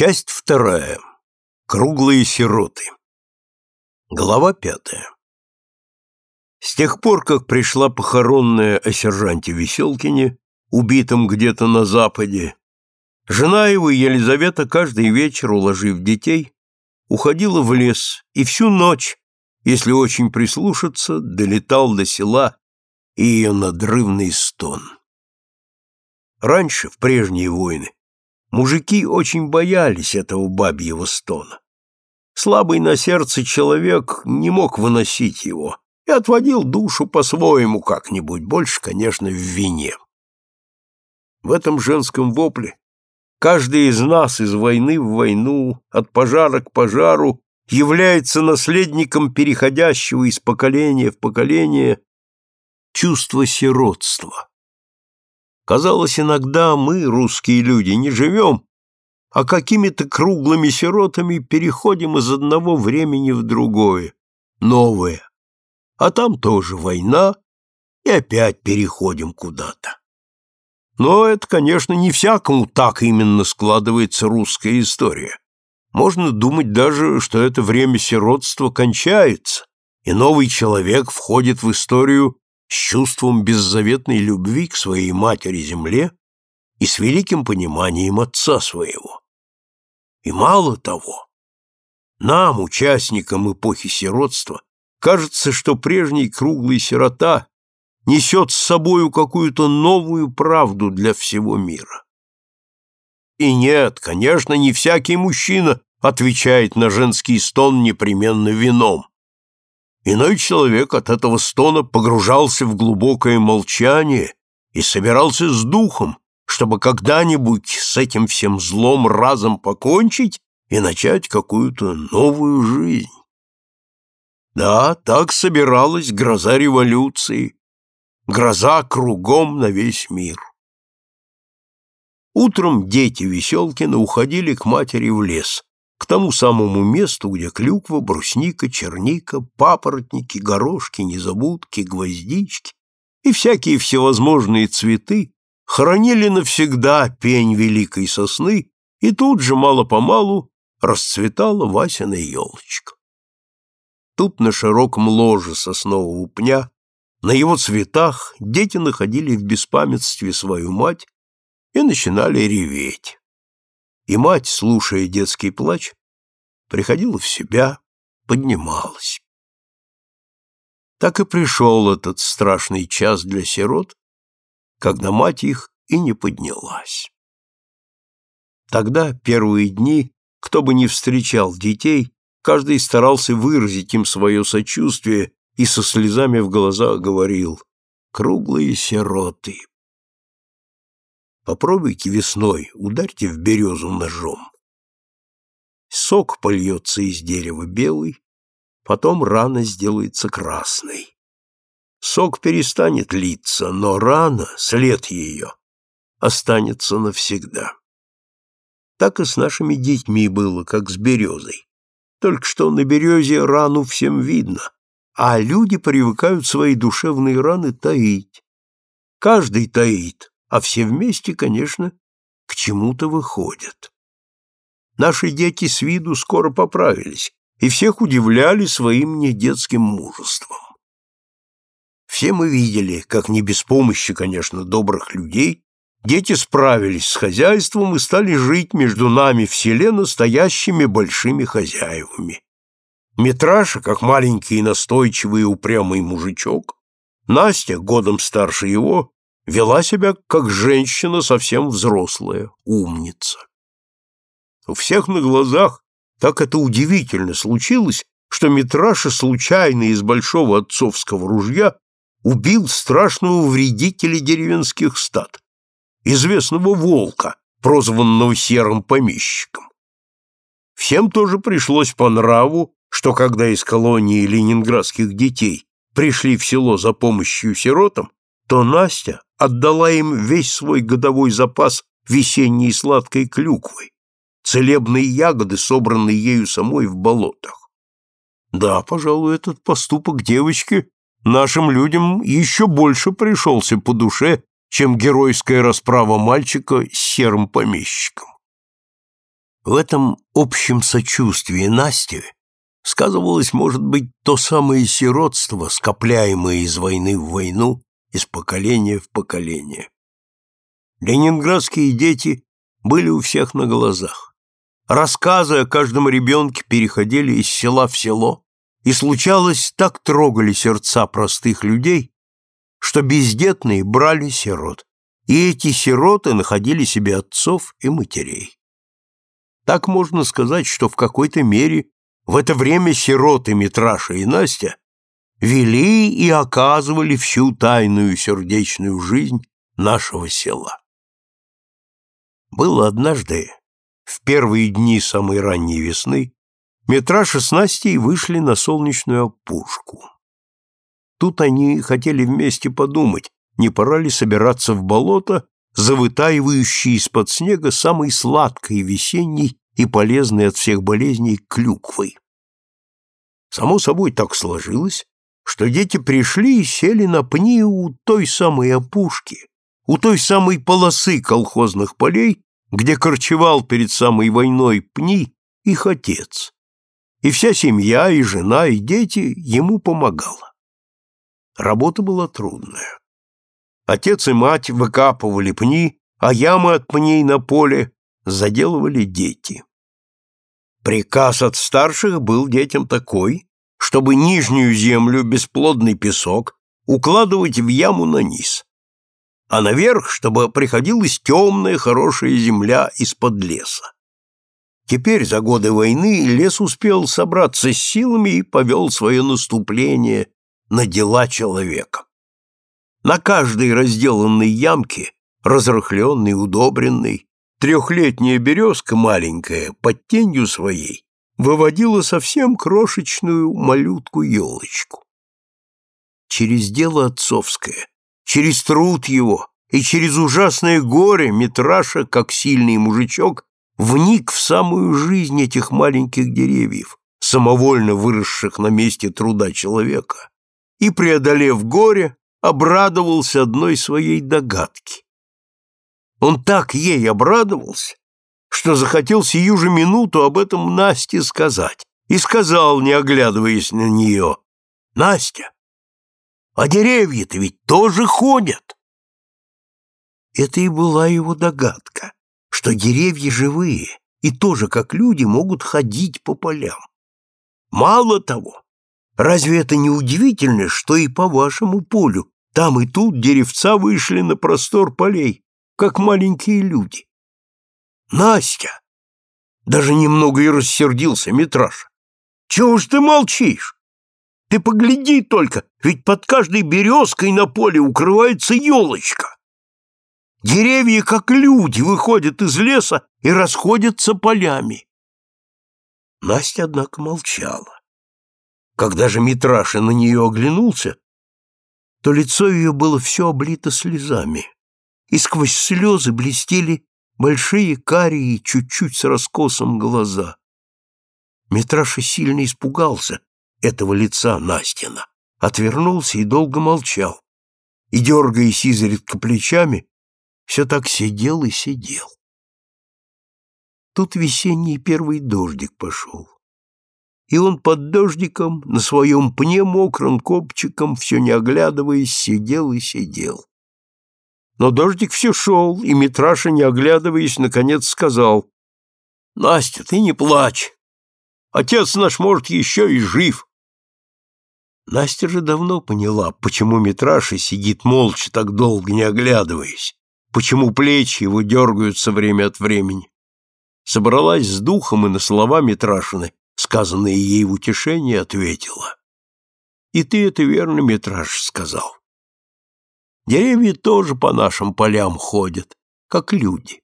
Часть вторая. Круглые сироты. Глава пятая. С тех пор, как пришла похоронная о сержанте Веселкине, убитом где-то на западе, жена его, Елизавета, каждый вечер, уложив детей, уходила в лес и всю ночь, если очень прислушаться, долетал до села и ее надрывный стон. Раньше, в прежние войны, мужики очень боялись этого бабьего стона. Слабый на сердце человек не мог выносить его и отводил душу по-своему как-нибудь, больше, конечно, в вине. В этом женском вопле каждый из нас из войны в войну, от пожара к пожару, является наследником переходящего из поколения в поколение чувства сиротства. Казалось, иногда мы, русские люди, не живем, а какими-то круглыми сиротами переходим из одного времени в другое, новое. А там тоже война, и опять переходим куда-то. Но это, конечно, не всякому так именно складывается русская история. Можно думать даже, что это время сиротства кончается, и новый человек входит в историю с чувством беззаветной любви к своей матери-земле и с великим пониманием отца своего. И мало того, нам, участникам эпохи сиротства, кажется, что прежний круглый сирота несет с собою какую-то новую правду для всего мира. И нет, конечно, не всякий мужчина отвечает на женский стон непременно вином. Иной человек от этого стона погружался в глубокое молчание и собирался с духом, чтобы когда-нибудь с этим всем злом разом покончить и начать какую-то новую жизнь. Да, так собиралась гроза революции, гроза кругом на весь мир. Утром дети Веселкина уходили к матери в лес, к тому самому месту, где клюква, брусника, черника, папоротники, горошки, незабудки, гвоздички и всякие всевозможные цветы хоронили навсегда пень великой сосны, и тут же мало-помалу расцветала Васина елочка. Тут на широком ложе соснового пня, на его цветах дети находили в беспамятстве свою мать и начинали реветь. И мать, слушая детский плач, приходила в себя, поднималась. Так и пришел этот страшный час для сирот, когда мать их и не поднялась. Тогда, первые дни, кто бы ни встречал детей, каждый старался выразить им свое сочувствие и со слезами в глазах говорил «Круглые сироты, Попробуйте весной, ударьте в березу ножом. Сок польется из дерева белый, потом рана сделается красной. Сок перестанет литься, но рана, след ее, останется навсегда. Так и с нашими детьми было, как с березой. Только что на березе рану всем видно, а люди привыкают свои душевные раны таить. Каждый таит, а все вместе, конечно, к чему-то выходят. Наши дети с виду скоро поправились и всех удивляли своим недетским мужеством. Все мы видели, как не без помощи, конечно, добрых людей, дети справились с хозяйством и стали жить между нами в селе настоящими большими хозяевами. Митраша, как маленький настойчивый и упрямый мужичок, Настя, годом старше его, вела себя как женщина совсем взрослая, умница. У всех на глазах так это удивительно случилось, что Митраша случайно из большого отцовского ружья убил страшного вредителя деревенских стад, известного волка, прозванного серым помещиком. Всем тоже пришлось по нраву, что когда из колонии ленинградских детей пришли в село за помощью сиротам, то Настя отдала им весь свой годовой запас весенней сладкой клюквы, целебные ягоды, собранные ею самой в болотах. Да, пожалуй, этот поступок девочки нашим людям еще больше пришелся по душе, чем геройская расправа мальчика с серым помещиком. В этом общем сочувствии Насти сказывалось, может быть, то самое сиротство, скопляемое из войны в войну, из поколения в поколение. Ленинградские дети были у всех на глазах. Рассказы о каждом ребенке переходили из села в село, и случалось, так трогали сердца простых людей, что бездетные брали сирот, и эти сироты находили себе отцов и матерей. Так можно сказать, что в какой-то мере в это время сироты Митраша и Настя вели и оказывали всю тайную сердечную жизнь нашего села. Было однажды, в первые дни самой ранней весны, Митраша с Настей вышли на солнечную опушку. Тут они хотели вместе подумать, не пора ли собираться в болото, завытаивающий из-под снега самый сладкой весенний и полезный от всех болезней клюквой. Само собой так сложилось, что дети пришли и сели на пни у той самой опушки, у той самой полосы колхозных полей, где корчевал перед самой войной пни их отец. И вся семья, и жена, и дети ему помогала. Работа была трудная. Отец и мать выкапывали пни, а ямы от пней на поле заделывали дети. Приказ от старших был детям такой, чтобы нижнюю землю, бесплодный песок, укладывать в яму на низ, а наверх, чтобы приходилась темная хорошая земля из-под леса. Теперь, за годы войны, лес успел собраться с силами и повел свое наступление на дела человека. На каждой разделанной ямке, разрыхленной, удобренной, трехлетняя березка маленькая под тенью своей выводила совсем крошечную малютку-елочку. Через дело отцовское, через труд его и через ужасное горе Митраша, как сильный мужичок, вник в самую жизнь этих маленьких деревьев, самовольно выросших на месте труда человека, и, преодолев горе, обрадовался одной своей догадке. Он так ей обрадовался, что захотел сию же минуту об этом Насте сказать, и сказал, не оглядываясь на нее, «Настя, а деревья-то ведь тоже ходят!» Это и была его догадка что деревья живые и тоже, как люди, могут ходить по полям. Мало того, разве это не удивительно, что и по вашему полю там и тут деревца вышли на простор полей, как маленькие люди? Настя! Даже немного и рассердился Митраш. Чего ж ты молчишь? Ты погляди только, ведь под каждой березкой на поле укрывается елочка. Деревья, как люди, выходят из леса и расходятся полями. Настя, однако, молчала. Когда же Митраша на нее оглянулся, то лицо ее было все облито слезами, и сквозь слезы блестели большие карие, чуть-чуть с раскосом глаза. Митраша сильно испугался этого лица Настина, отвернулся и долго молчал, и, дергаясь изредка плечами, все так сидел и сидел. Тут весенний первый дождик пошел. И он под дождиком на своем пне мокрым копчиком, все не оглядываясь, сидел и сидел. Но дождик все шел, и Митраша, не оглядываясь, наконец сказал, «Настя, ты не плачь. Отец наш, может, еще и жив». Настя же давно поняла, почему Митраша сидит молча так долго, не оглядываясь почему плечи его дергаются время от времени. Собралась с духом и на слова Митрашины, сказанные ей в утешение, ответила. «И ты это верно, Митраш, сказал. Деревья тоже по нашим полям ходят, как люди.